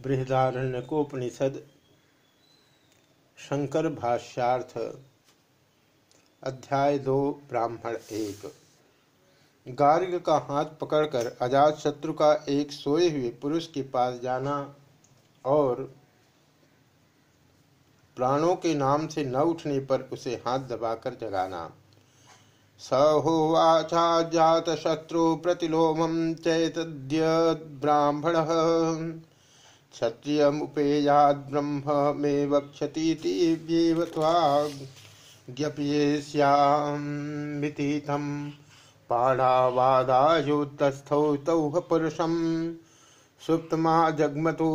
बृहदारण्यकोपनिषद, शंकर भाष्यार्थ, अध्याय दो, ब्राह्मण एक। गार्ग का हाथ पकड़कर अजात शत्रु का एक सोए हुए पुरुष के पास जाना और प्राणों के नाम से न उठने पर उसे हाथ दबाकर जगाना। सहोवाचा जात शत्रु प्रतिलोमम चैतद्य ब्राह्मण क्षत्रिय मुपेयाद ब्रह्म मे वक्षतीव्येव त्वाज्ञप्येष्यामितीतं पाणावादायुतस्थौ तौ पुरुषं सुप्तमा जग्मतु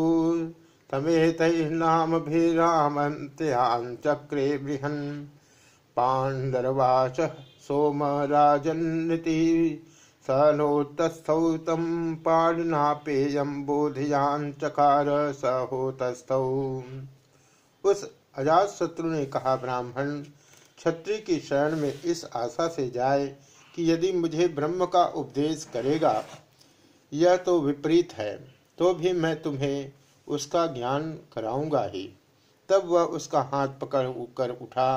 बृहन् पाण्डरवाच सोमराजन्निति स नोतस्थौ तं पाणिनापेयं बोधयाञ्चकार स होतस्थौ उस अजात शत्रु ने कहा, ब्राह्मण, क्षत्रिय की शरण में इस आशा से जाए कि यदि मुझे ब्रह्म का उपदेश करेगा, यह तो विपरीत है तो भी मैं तुम्हें उसका ज्ञान कराऊँगा ही। तब वह उसका हाथ पकड़ कर उठा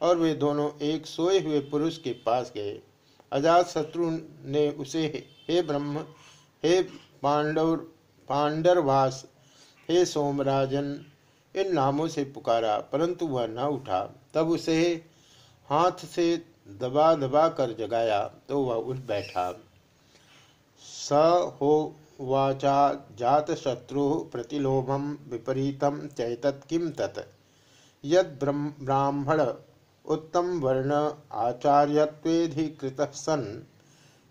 और वे दोनों एक सोए हुए पुरुष के पास गए। अजात शत्रु ने उसे, हे ब्रह्म, हे पांडव पांडरवास, हे सोमराजन, इन नामों से पुकारा, परंतु वह न उठा। तब उसे हाथ से दबा दबा कर जगाया तो वह उठ बैठा। स हो वाचा जात शत्रु प्रतिलोभम विपरीतम चैतत किम तत्? यद ब्राह्मण उत्तम वर्ण आचार्यत्वेधिकृत सन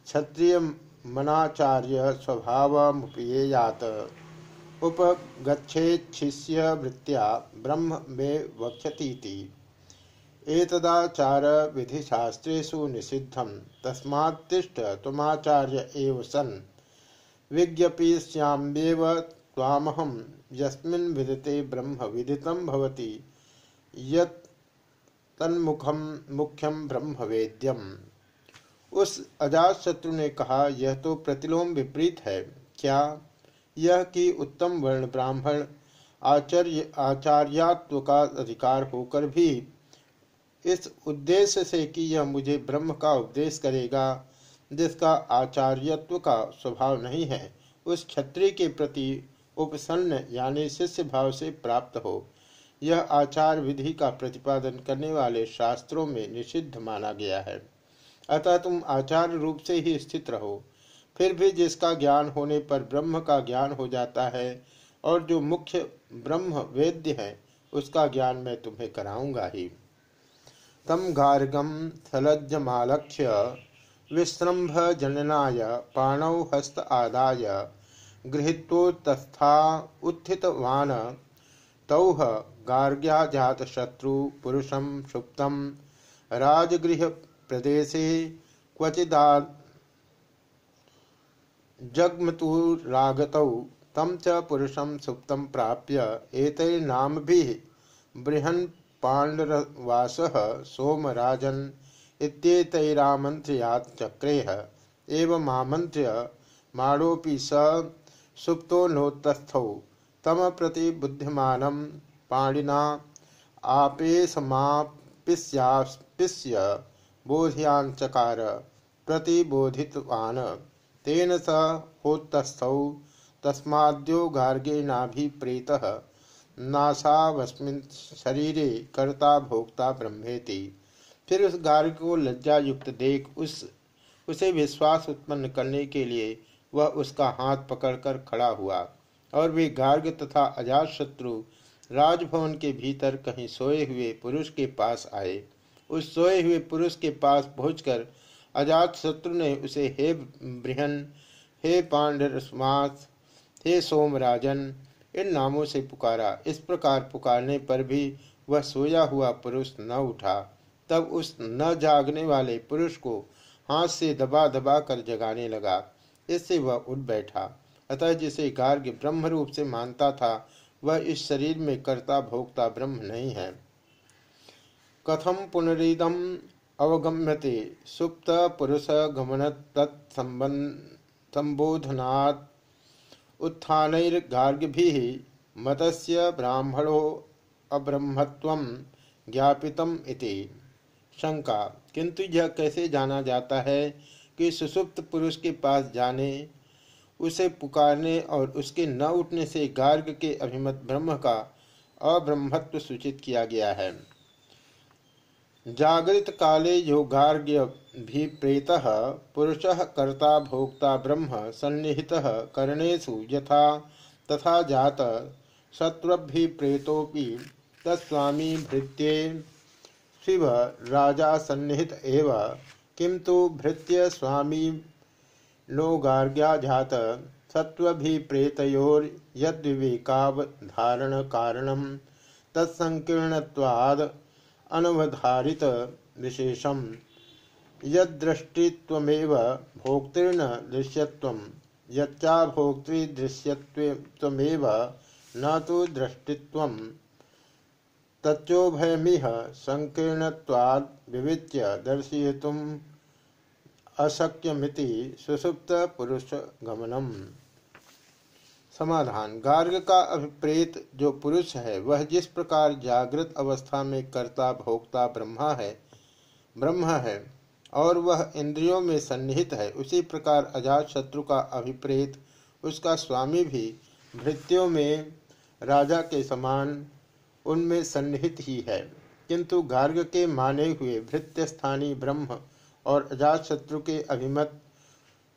क्षत्रिय मनाचार्य स्वभावमुपेयात उपगछेच्छिष्य वृत्तिया ब्रह्म मे वक्षतीति एतदाचार विधिशास्त्रेषु निषिद्धम तस्मात्तिष्ठ तुमाचार्य एव सन्। विज्ञपीष्याम्येव त्वामहं। यस्मिन् विदिते ब्रह्म विदितं भवति। यत् तन्मुखम मुख्यम ब्रह्म वेद्यम उस अजात शत्रु ने कहा, यह तो प्रतिलोम विपरीत है। क्या यह कि उत्तम वर्ण ब्राह्मण आचार्य, आचार्यात्व का अधिकार होकर भी इस उद्देश्य से कि यह मुझे ब्रह्म का उपदेश करेगा, जिसका आचार्यत्व का स्वभाव नहीं है, उस क्षत्रिय के प्रति उपसन्न यानी शिष्य भाव से प्राप्त हो। यह आचार विधि का प्रतिपादन करने वाले शास्त्रों में निषिद्ध माना गया है। अतः तुम आचार रूप से ही स्थित रहो। फिर भी जिसका ज्ञान होने पर ब्रह्म का ज्ञान हो जाता है और जो मुख्य ब्रह्म वेद्य है, उसका ज्ञान मैं तुम्हें कराऊँगा ही। तम गार्गम सलज्जमालक्ष्य विश्रम्भ जननाय पाणौ हस्त आदाय गृहीत्वोत्था उत्थितवान तौह गार्ग्याजात शत्रु पुरुषम सुप्तम राजगृह प्रदेशे क्वचिदा जग्मतुरागतौ तम च पुरुषम सुप्तम प्राप्य एतैर्नामभिः बृहन् पाण्डरवासः सोमराजन् इत्येतैरामन्त्र्यात् चक्रेह एवमामन्त्र्य माणोऽपि स सुप्तो नोत्तस्थौ तम प्रति बुद्धिमानं पाणिना आपेशमापिष्यापिष्य बोध्याचकार प्रतिबोधितवान्। तेन स होत्तस्थौ तस्माद्यो गार्गेणाभिप्रेतः। नासावस्मिन् शरीरे कर्ता भोक्ता ब्रह्मेति। फिर उस गार्ग को लज्जा युक्त देख उस, उसे विश्वास उत्पन्न करने के लिए वह उसका हाथ पकड़कर खड़ा हुआ और वे गार्ग तथा अजात शत्रु राजभवन के भीतर कहीं सोए हुए पुरुष के पास आए। उस सोए हुए पुरुष के पास पहुंचकर अजात शत्रु ने उसे, हे बृहन, हे पांडरस्मास, हे सोमराजन, इन नामों से पुकारा इस प्रकार पुकारने पर भी वह सोया हुआ पुरुष न उठा। तब उस न जागने वाले पुरुष को हाथ से दबा दबा कर जगाने लगा। इससे वह उठ बैठा। अतः जिसे गार्ग ब्रह्म रूप से मानता था वह इस शरीर में कर्ता भोक्ता ब्रह्म नहीं है। कथम पुनरिदम अवगम्यते? सुप्त पुरुष गमन तत्संबोधनात् उत्थानैर्गार्ग्य मतस्य ब्राह्मणो अब्रह्मत्व ज्ञापितम इति। शंका। किंतु यह कैसे जाना जाता है कि सुसुप्त पुरुष के पास जाने उसे पुकारने और उसके न उठने से गार्ग के अभिमत ब्रह्म का अब्रह्मत्व सूचित किया गया है। जागृत काले योगार्ग्य भी प्रेत, पुरुष कर्ता भोक्ता ब्रह्म, सन्निहित कर्णेशु यथा तथा जात शत्रुभि प्रेतोपि तत्स्वामी भृत्ये, शिव राजा सन्निहित एव किंतु भृत्य स्वामी नो गार्ग्याजात सत्वभिप्रेतयोर्यद्विवेकावधारण कारणम तत्संकीर्णत्वाद अनवधारित विशेषम यदृष्टित्वमेव भोक्तृन दृश्यत्वम यच्चा भोक्तृदृश्यत्वमेव न तो दृष्टित्वम तच्चोभयमिह संकीर्णत्वाद विविच्य दर्शयितुम अशक्यमिति सुसुप्त पुरुष गमनम समाधान। गार्ग का अभिप्रेत जो पुरुष है, वह जिस प्रकार जागृत अवस्था में कर्ता, भोक्ता, ब्रह्मा है, ब्रह्म है, और वह इंद्रियों में सन्निहित है, उसी प्रकार अजात शत्रु का अभिप्रेत, उसका स्वामी भी भृत्यों में राजा के समान उनमें सन्निहित ही है। किंतु गार्ग के माने हुए भृत्य स्थानीय ब्रह्म और अजात शत्रु के अभिमत,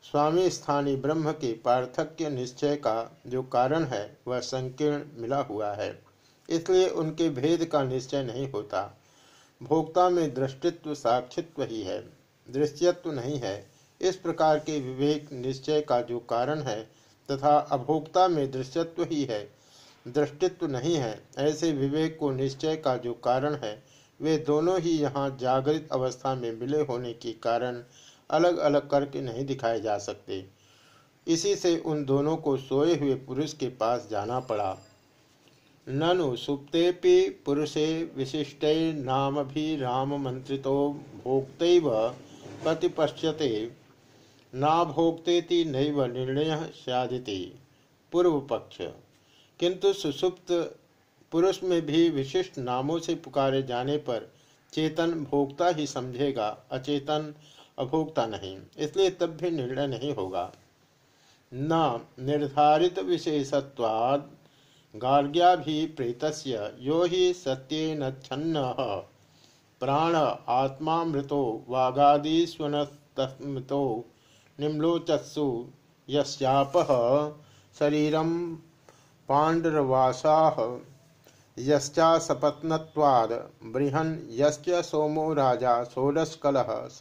स्वामी स्थानीय ब्रह्म के पार्थक्य निश्चय का जो कारण है, वह संकीर्ण मिला हुआ है। इसलिए उनके भेद का निश्चय नहीं होता। भोक्ता में दृष्टित्व साक्षित्व ही है, दृश्यत्व नहीं है। इस प्रकार के विवेक निश्चय का जो कारण है, तथा अभोक्ता में दृश्यत्व ही है, दृष्टित्व नहीं है, ऐसे विवेक को निश्चय का जो कारण है वे दोनों ही यहाँ जागृत अवस्था में मिले होने के कारण अलग अलग करके नहीं दिखाए जा सकते। इसी से उन दोनों को सोए हुए पुरुष के पास जाना पड़ा। ननु सुप्तेपि पुरुषे विशिष्ट नाम भी राम मंत्रितो भोक्त प्रतिपश्यते। ना भोक्ते नैव निर्णय सदिति पूर्व पक्ष किंतु सुसुप्त पुरुष में भी विशिष्ट नामों से पुकारे जाने पर चेतन भोक्ता ही समझेगा, अचेतन अभोक्ता नहीं, इसलिए तब भी निर्णय नहीं होगा। न निर्धारित विशेषत्वाद गार्ग्या भी प्रेत यो ही सत्यन छन्न, प्राण आत्मा मृतो आत्मामृतो वागादीस्वनस्तस्मृतो निम्लोचत्सु यस्याप शरीरम पाण्डरवासाः यश्चासपत्नत्वाद् बृहन् सोमो राजा षोडशकलः स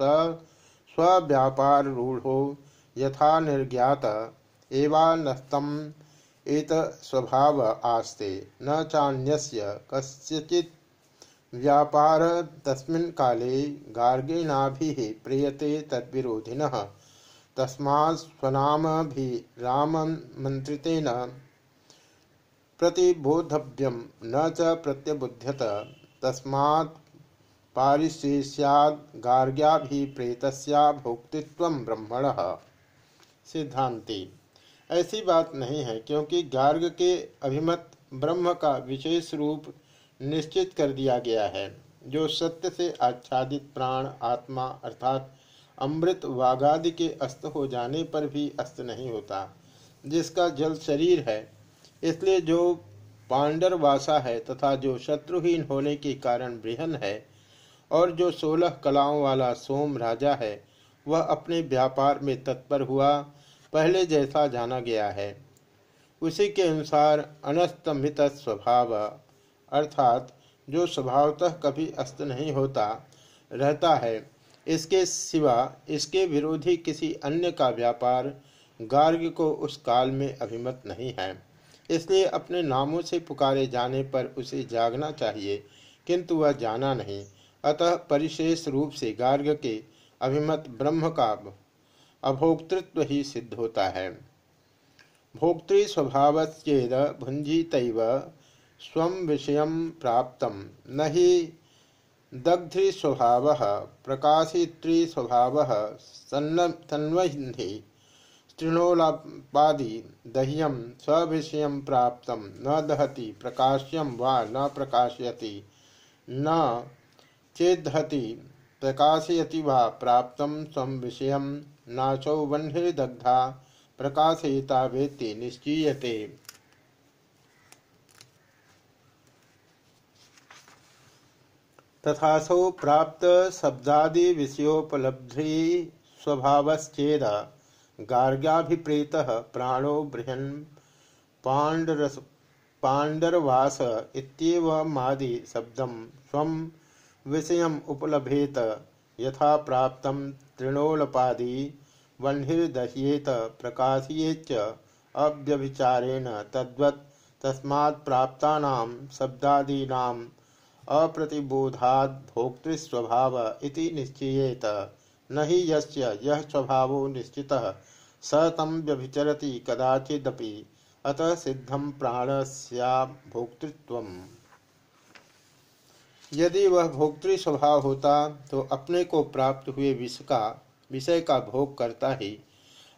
स्वव्यापारूढ़ो यथा निर्ज्ञात एवानस्तम एत स्वभाव आस्ते। न चान्यस्य कस्यचित् व्यापार तस्मिन् काले गार्गिणाभिः प्रियते तद्विरोधिनः। तस्मात् स्वनामभि राममन्त्रितेन प्रतिबोधव्यम न च प्रत्यबुध्यत, तस्मात् पारिशेष्याद गार्ग्याभिप्रेतस्या भोक्तृत्व ब्रह्मण। सिद्धांति। ऐसी बात नहीं है, क्योंकि गार्ग के अभिमत ब्रह्म का विशेष रूप निश्चित कर दिया गया है, जो सत्य से आच्छादित प्राण, आत्मा अर्थात अमृत वागादि के अस्त हो जाने पर भी अस्त नहीं होता, जिसका जल शरीर है। इसलिए जो पांडरवासा है तथा जो शत्रुहीन होने के कारण बृहन है और जो सोलह कलाओं वाला सोम राजा है, वह अपने व्यापार में तत्पर हुआ, पहले जैसा जाना गया है। उसी के अनुसार अनस्तमित स्वभाव, अर्थात जो स्वभावतः कभी अस्त नहीं होता, रहता है। इसके सिवा इसके विरोधी किसी अन्य का व्यापार गार्ग को उस काल में अभिमत नहीं है। इसलिए अपने नामों से पुकारे जाने पर उसे जागना चाहिए, किंतु वह जाना नहीं। अतः परिशेष रूप से गार्ग के अभिमत ब्रह्म का अभोक्तृत्व ही सिद्ध होता है। भोक्तृ स्वभावेद भुंजित स्व विषय प्राप्त। न ही दग्धि स्वभाव, प्रकाशित्री स्वभाव सन्वहि तृणोलापादि दह्यम स्विषय प्राप्त। न दहति प्रकाश्यम वा न प्रकाशयति। न चेदहति प्रकाशयति वा प्राप्त स्व विषय। नाचौ वह्निर्दग्धा, प्रकाशयिता वेत्ति निश्चीयते। तथासौ प्राप्त शब्दादि विषयोपलब्धि स्वभावश्चेद। गार्ग्याभिप्रेत प्राणो बृहन पांडरस पांडरवास इत्येवमादि शब्दम स्वम विषयम उपलभेत, यथा प्राप्त तृणोलपादी वह्निर्दह्येत प्रकाशयेच अव्यभिचारेण तद्वत् तस्मात् प्राप्तानां शब्दादीनाम् अप्रतिबोधाद भोक्तृस्वभाव इति न ही यस्य यह स्वभावो निश्चितः, स तम व्यभिचरति कदाचिदपि। अतः सिद्धम प्राणस्या भोक्तृत्व यदि वह भोक्तृ स्वभाव होता तो अपने को प्राप्त हुए विष का, विषय का भोग करता ही,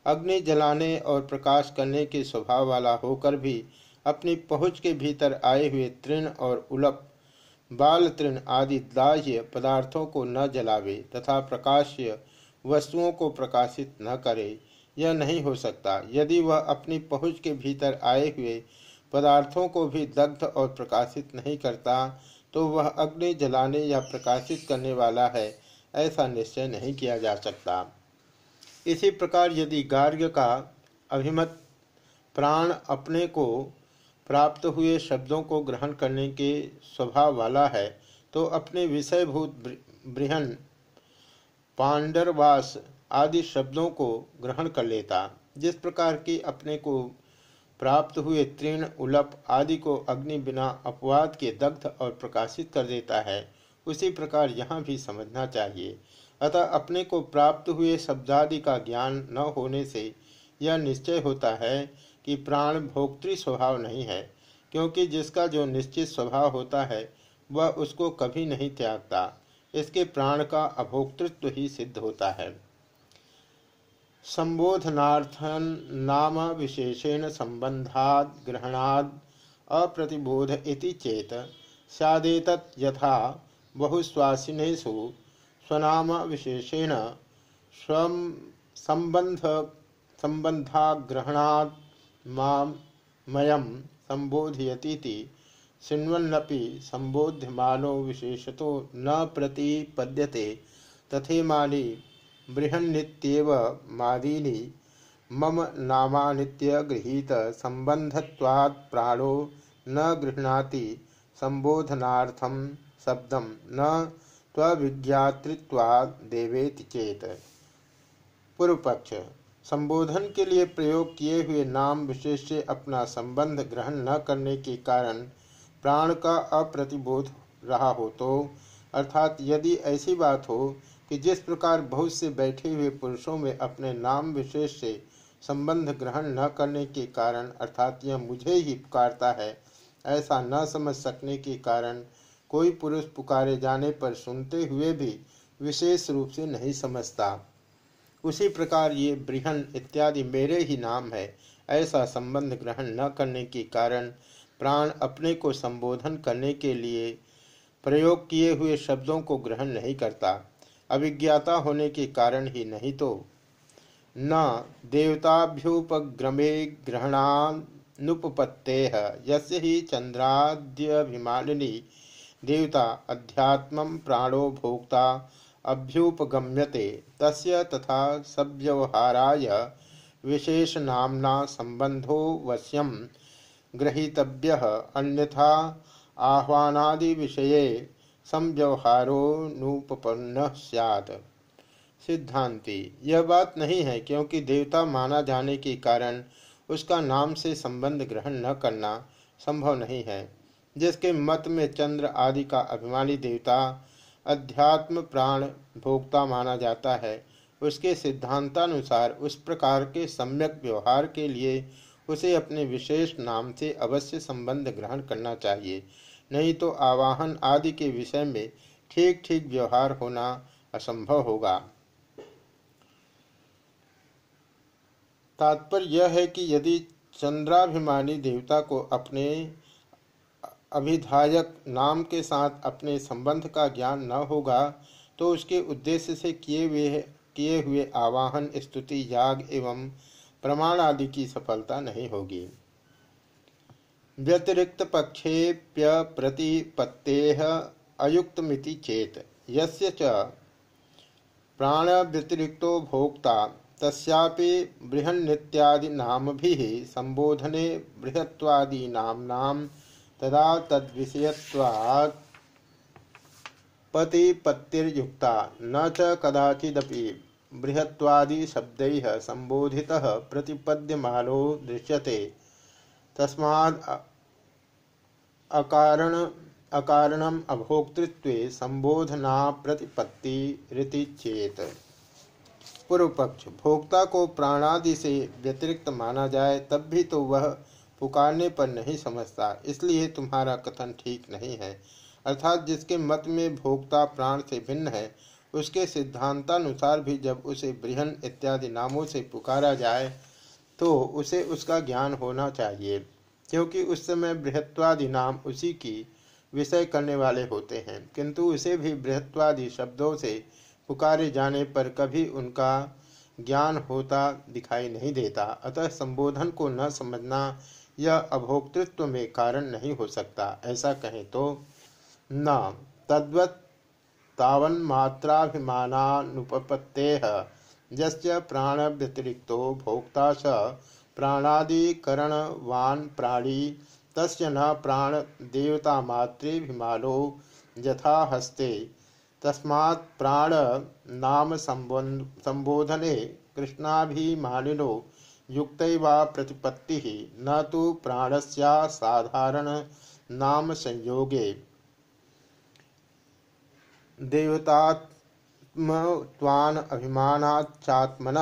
अग्नि जलाने और प्रकाश करने के स्वभाव वाला होकर भी, अपनी पहुँच के भीतर आए हुए तृण और उलप बाल तृण आदि दाह्य पदार्थों को न जलावे तथा प्रकाश्य वस्तुओं को प्रकाशित न करे, यह नहीं हो सकता। यदि वह अपनी पहुँच के भीतर आए हुए पदार्थों को भी दग्ध और प्रकाशित नहीं करता तो वह अग्नि जलाने या प्रकाशित करने वाला है, ऐसा निश्चय नहीं किया जा सकता। इसी प्रकार यदि गार्ग्य का अभिमत प्राण अपने को प्राप्त हुए शब्दों को ग्रहण करने के स्वभाव वाला है तो अपने विषयभूत बृहन, पांडरवास आदि शब्दों को ग्रहण कर लेता। जिस प्रकार की अपने को प्राप्त हुए तृण, उलप आदि को अग्नि बिना अपवाद के दग्ध और प्रकाशित कर देता है, उसी प्रकार यहाँ भी समझना चाहिए। अतः अपने को प्राप्त हुए शब्दादि का ज्ञान न होने से यह निश्चय होता है कि प्राण भोक्तृ स्वभाव नहीं है, क्योंकि जिसका जो निश्चित स्वभाव होता है, वह उसको कभी नहीं त्यागता। इसके प्राण का अभोक्तृत्व ही सिद्ध होता है। संबोधनार्थन नाम विशेषेण संबंधाद ग्रहणाद अप्रतिबोध इति चेत सदेत यथा बहुश्वासिनेशु स्वनाम विशेषेण स्व संबंध संबंधाग्रहणाद मयम संबोधयती शृण्वन्नपि संबोध्यमानो विशेषतो न प्रतिपद्यते। तथेमानि बृहन्नित्येव मादीनि मम नामानित्यगृहीत संबंधत्वात् प्राणो न गृह्णाति संबोधनार्थम शब्दम न त्वविज्ञातृत्वात् देवेति चेत। पूर्व पक्ष संबोधन के लिए प्रयोग किए हुए नाम विशेष से अपना संबंध ग्रहण न करने के कारण प्राण का अप्रतिबोध रहा हो तो अर्थात यदि ऐसी बात हो कि जिस प्रकार बहुत से बैठे हुए पुरुषों में अपने नाम विशेष से संबंध ग्रहण न करने के कारण, अर्थात यह मुझे ही पुकारता है, ऐसा न समझ सकने के कारण कोई पुरुष पुकारे जाने पर सुनते हुए भी विशेष रूप से नहीं समझता। उसी प्रकार ये बृहन इत्यादि मेरे ही नाम है। ऐसा संबंध ग्रहण न करने के कारण प्राण अपने को संबोधन करने के लिए प्रयोग किए हुए शब्दों को ग्रहण नहीं करता। अभिज्ञाता होने के कारण ही नहीं तो। न देवताभ्युपग्रमे ग्रहणानुपत्ते यस्य ही चंद्राद्यभिमालिनी देवता अध्यात्म प्राणो भोक्ता अभ्युपगम्यते। तस्य तथा सव्यवहाराय विशेषनाम्ना संबंधो वश्यम ग्रहीतव्य। अन्यथा आह्वानादि विषये संव्यवहारोनुपन्न सैद सिद्धांति। यह बात नहीं है क्योंकि देवता माना जाने के कारण उसका नाम से संबंध ग्रहण न करना संभव नहीं है। जिसके मत में चंद्र आदि का अभिमानी देवता अध्यात्म प्राण भोक्ता माना जाता है। उसके सिद्धांतानुसार उस प्रकार के सम्यक व्यवहार के लिए उसे अपने विशेष नाम से अवश्य संबंध ग्रहण करना चाहिए। नहीं तो आवाहन आदि के विषय में ठीक ठीक व्यवहार होना असंभव होगा। तात्पर्य यह है कि यदि चंद्राभिमानी देवता को अपने अभिधायक नाम के साथ अपने संबंध का ज्ञान न होगा तो उसके उद्देश्य से किए हुए किए हुए आवाहन, स्तुति, याग एवं प्रमाण आदि की सफलता नहीं होगी। व्यतिरिक्त पक्षेप्य प्रतिपत्ते अयुक्तमिति चेत, यस्य च प्राण व्यतिरिक्तो भोक्ता, तस्यापि बृहन्नित्यादिनामभिः संबोधने बृहत्वादीनाम्नां तदा तद्विषयत्वात् पतिपत्तिर्युक्ता। न च कदाचिदपि बृहत्वादि शब्दैः संबोधितः प्रतिपद्यमानो दृश्यते। तस्माद् अकारण अकारणम अभोक्तृत्व संबोधना प्रतिपत्ति रीति चेत पूर्व पक्ष भोक्ता को प्राणादि से व्यतिरिक्त माना जाए, तब भी तो वह पुकारने पर नहीं समझता, इसलिए तुम्हारा कथन ठीक नहीं है। अर्थात जिसके मत में भोक्ता प्राण से भिन्न है, उसके सिद्धांतानुसार भी जब उसे बृहन इत्यादि नामों से पुकारा जाए तो उसे उसका ज्ञान होना चाहिए, क्योंकि उस समय बृहत्वादि नाम उसी की विषय करने वाले होते हैं। किंतु उसे भी बृहत्वादि शब्दों से पुकारे जाने पर कभी उनका ज्ञान होता दिखाई नहीं देता। अतः संबोधन को न समझना यह अभोक्तृत्व में कारण नहीं हो सकता, ऐसा कहें तो न। तद्वत तावन्मात्राभिमानुपत्ते जस्य प्राण व्यतिरिक्तो भोक्ता स प्राणादिकरणवान प्राणी, तस्य न प्राण देवता मातृभिमानो यथा हस्ते तस्मात् प्राण नाम संबोधने कृष्णाभिमानिनो युक्त प्रतिपत्ति न तो प्राणस्या साधारण नाम संयोगे। देवतात्मत्वान अभिमानाचात्मन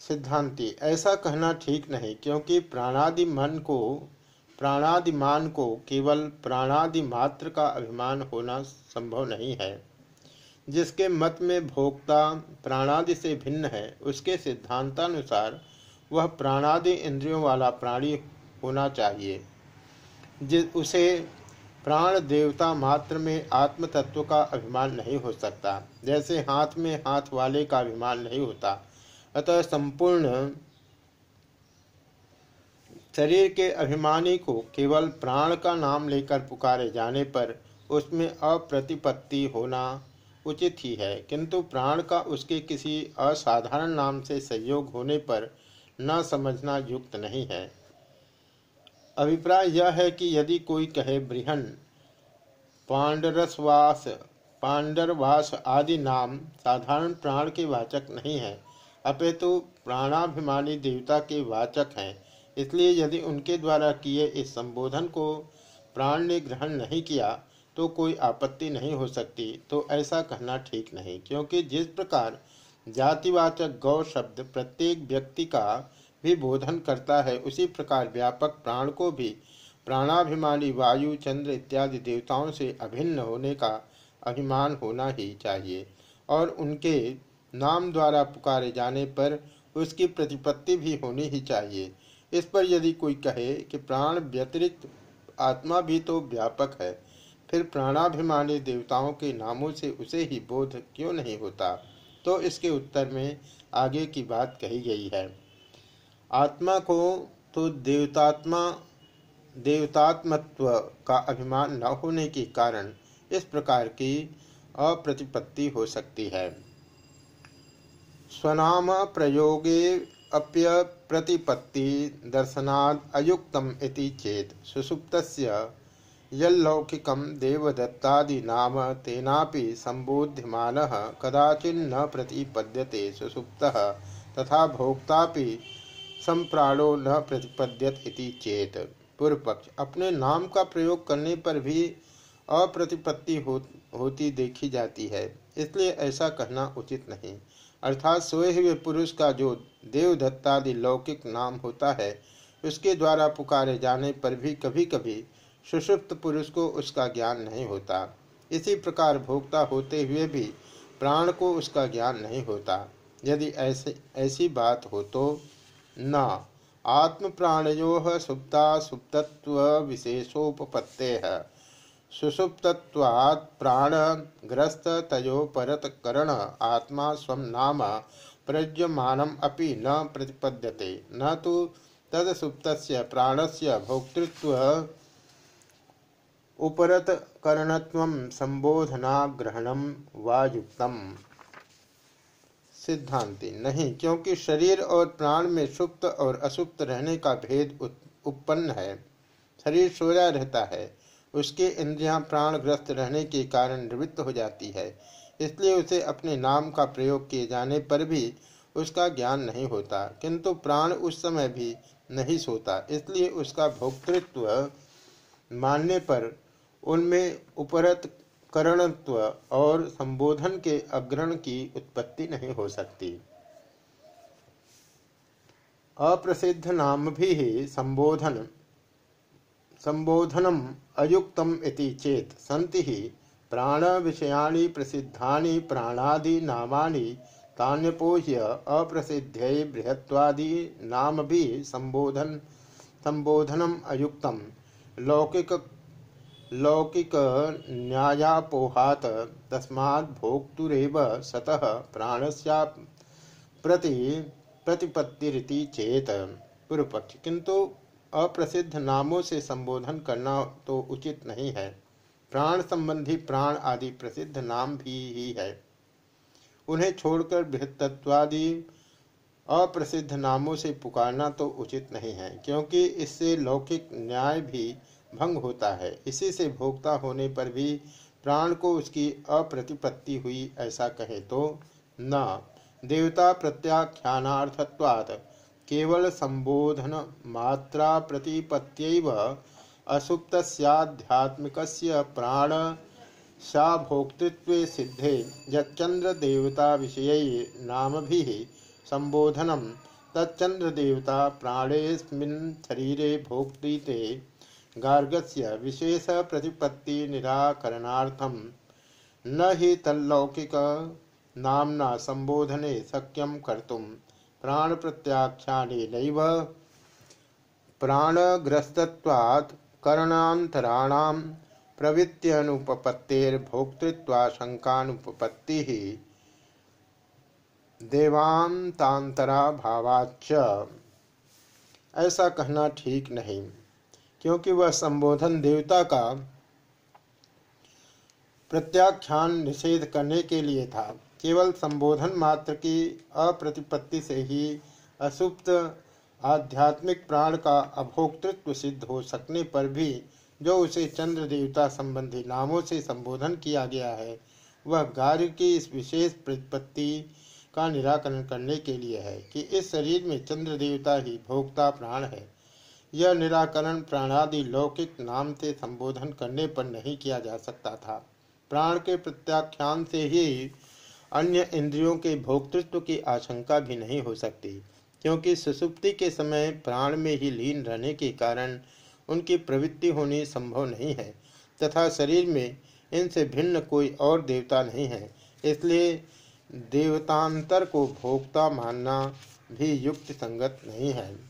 सिद्धांति। ऐसा कहना ठीक नहीं, क्योंकि प्राणादि मन को प्राणादिमान को केवल प्राणादि मात्र का अभिमान होना संभव नहीं है। जिसके मत में भोक्ता प्राणादि से भिन्न है, उसके सिद्धांतानुसार वह प्राणादि इंद्रियों वाला प्राणी होना चाहिए। जिस उसे प्राण देवता मात्र में आत्म तत्व का अभिमान नहीं हो सकता, जैसे हाथ में हाथ वाले का अभिमान नहीं होता। अतः संपूर्ण शरीर के अभिमानी को केवल प्राण का नाम लेकर पुकारे जाने पर उसमें अप्रतिपत्ति होना उचित ही है, किंतु प्राण का उसके किसी असाधारण नाम से संयोग होने पर न समझना युक्त नहीं है। अभिप्राय यह है कि यदि कोई कहे, बृहन, पांडरसवास, पांडरवास आदि नाम साधारण प्राण के वाचक नहीं है, अपितु प्राणाभिमानी देवता के वाचक हैं, इसलिए यदि उनके द्वारा किए इस संबोधन को प्राण ने ग्रहण नहीं किया तो कोई आपत्ति नहीं हो सकती। तो ऐसा कहना ठीक नहीं, क्योंकि जिस प्रकार जातिवाचक गौ शब्द प्रत्येक व्यक्ति का भी बोधन करता है, उसी प्रकार व्यापक प्राण को भी प्राणाभिमानी वायु, चंद्र इत्यादि देवताओं से अभिन्न होने का अभिमान होना ही चाहिए, और उनके नाम द्वारा पुकारे जाने पर उसकी प्रतिपत्ति भी होनी ही चाहिए। इस पर यदि कोई कहे कि प्राण व्यतिरिक्त आत्मा भी तो व्यापक है फिर प्राणाभिमानी देवताओं के नामों से उसे ही बोध क्यों नहीं होता? तो इसके उत्तर में आगे की बात कही गई है। आत्मा को तो देवतात्मा, देवतात्मत्व का अभिमान न होने के कारण इस प्रकार की अप्रतिपत्ति हो सकती है। स्वनाम प्रयोगे अप्य प्रतिपत्ति दर्शनाद अयुक्तम इति चेत सुसुप्तस्य यौकिक देवदत्तादि नाम तेनापि संबोध्यमान कदाचिन्न प्रतिपद्यते सुसुप्त तथा भोक्ता संप्राणो न प्रतिपद्यत चेत। पूर्व पक्ष अपने नाम का प्रयोग करने पर भी अप्रतिपत्ति हो, होती देखी जाती है इसलिए ऐसा कहना उचित नहीं। अर्थात सोए हुए पुरुष का जो देवदत्तादि लौकिक नाम होता है उसके द्वारा पुकारे जाने पर भी कभी कभी सुषुप्त पुरुष को उसका ज्ञान नहीं होता। इसी प्रकार भोक्ता होते हुए भी प्राण को उसका ज्ञान नहीं होता। यदि ऐसे, ऐसी बात हो तो न। आत्म प्राणयो सुप्ता सुप्तत्व विशेषोपत्ते है सुसुप्तत्वात् प्राणग्रस्त तयो परतकरण आत्मा स्व नाम प्रज्यमानम अपि न प्रतिपद्यते। न तो तदसुप्त प्राणस्य भोक्तृत्व उपरतकरणत्व संबोधनाग्रहणम वा सिद्धांति, नहीं, क्योंकि शरीर और प्राण में सुप्त और असुप्त रहने का भेद उत्पन्न है। शरीर सोया रहता है, उसके इंद्रियाँ प्राणग्रस्त रहने के कारण निवृत्त हो जाती है, इसलिए उसे अपने नाम का प्रयोग किए जाने पर भी उसका ज्ञान नहीं होता, किंतु प्राण उस समय भी नहीं सोता, इसलिए उसका भोक्तृत्व मानने पर उनमें उपरत करणत्व और संबोधन के अग्रण की उत्पत्ति नहीं हो सकती। अप्रसिद्ध नाम भी संबोधन, संबोधनम अयुक्तम इति चेत संति ही प्राण विषयाणी प्रसिद्धानि प्राणादि नामानि तान्यपोह्य अप्रसिद्ध बृहत्वादि नाम भी संबोधन, संबोधनम अयुक्तम। लौकिक लौकिक न्यायापोहात तस्मात् भोक्तुरेव सतः प्राणस्या प्रति प्रतिपत्तिरिति चेत। पूर्व पक्ष किंतु अप्रसिद्ध नामों से संबोधन करना तो उचित नहीं है। प्राण संबंधी प्राण आदि प्रसिद्ध नाम भी ही है। उन्हें छोड़कर बृहत्वादि अप्रसिद्ध नामों से पुकारना तो उचित नहीं है, क्योंकि इससे लौकिक न्याय भी भंग होता है। इसी से भोक्ता होने पर भी प्राण को उसकी अप्रतिपत्ति हुई, ऐसा कहे तो न, देवता प्रत्याख्यानार्थत्वात्, केवल संबोधन मात्रा प्रतिपत्त असुप्त्यात्मिक प्राण सा भोक्तृत्व सिद्धे यच्चंद्र देवता विषय नाम भी संबोधनम तच्चंद्र देवता प्राणेस्मिन् शरीरे भोक्ते गार्गस्य विशेष प्रतिपत्ति निराकरणार्थम न ही तल्लौकिक नामना संबोधने शक्यम कर्तुम प्राण प्रत्याख्याने नैव प्राणग्रस्तत्वात् करणांतराणाम प्रवृत्त्यनुपपत्तेर्भोक्तृत्वाशंकानुपपत्ति देवांतांतरा भावाच ऐसा कहना ठीक नहीं। क्योंकि वह संबोधन देवता का प्रत्याख्यान निषेध करने के लिए था। केवल संबोधन मात्र की अप्रतिपत्ति से ही असुप्त आध्यात्मिक प्राण का अभोक्तृत्व सिद्ध हो सकने पर भी जो उसे चंद्र देवता संबंधी नामों से संबोधन किया गया है, वह गार्य की इस विशेष प्रतिपत्ति का निराकरण करने के लिए है कि इस शरीर में चंद्र देवता ही भोक्ता प्राण है। यह निराकरण प्राणादि लौकिक नाम से संबोधन करने पर नहीं किया जा सकता था। प्राण के प्रत्याख्यान से ही अन्य इंद्रियों के भोक्तृत्व की आशंका भी नहीं हो सकती, क्योंकि सुसुप्ति के समय प्राण में ही लीन रहने के कारण उनकी प्रवृत्ति होनी संभव नहीं है, तथा शरीर में इनसे भिन्न कोई और देवता नहीं है। इसलिए देवतांतर को भोक्ता मानना भी युक्त संगत नहीं है।